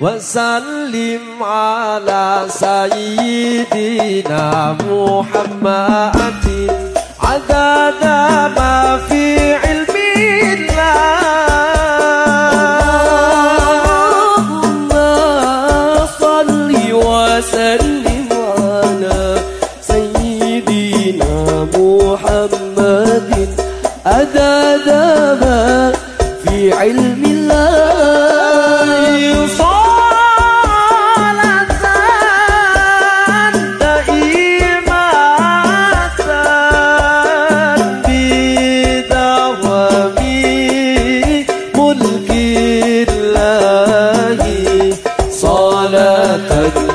وسلم على سيدنا محمد. عدد ما في علم الله. صل وسلم على سيدنا محمد. عدد ما في علم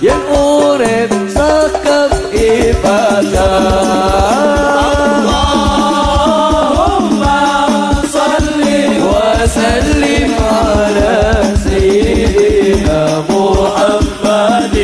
yang urip sekep ibadah وسلم على سيدنا محمد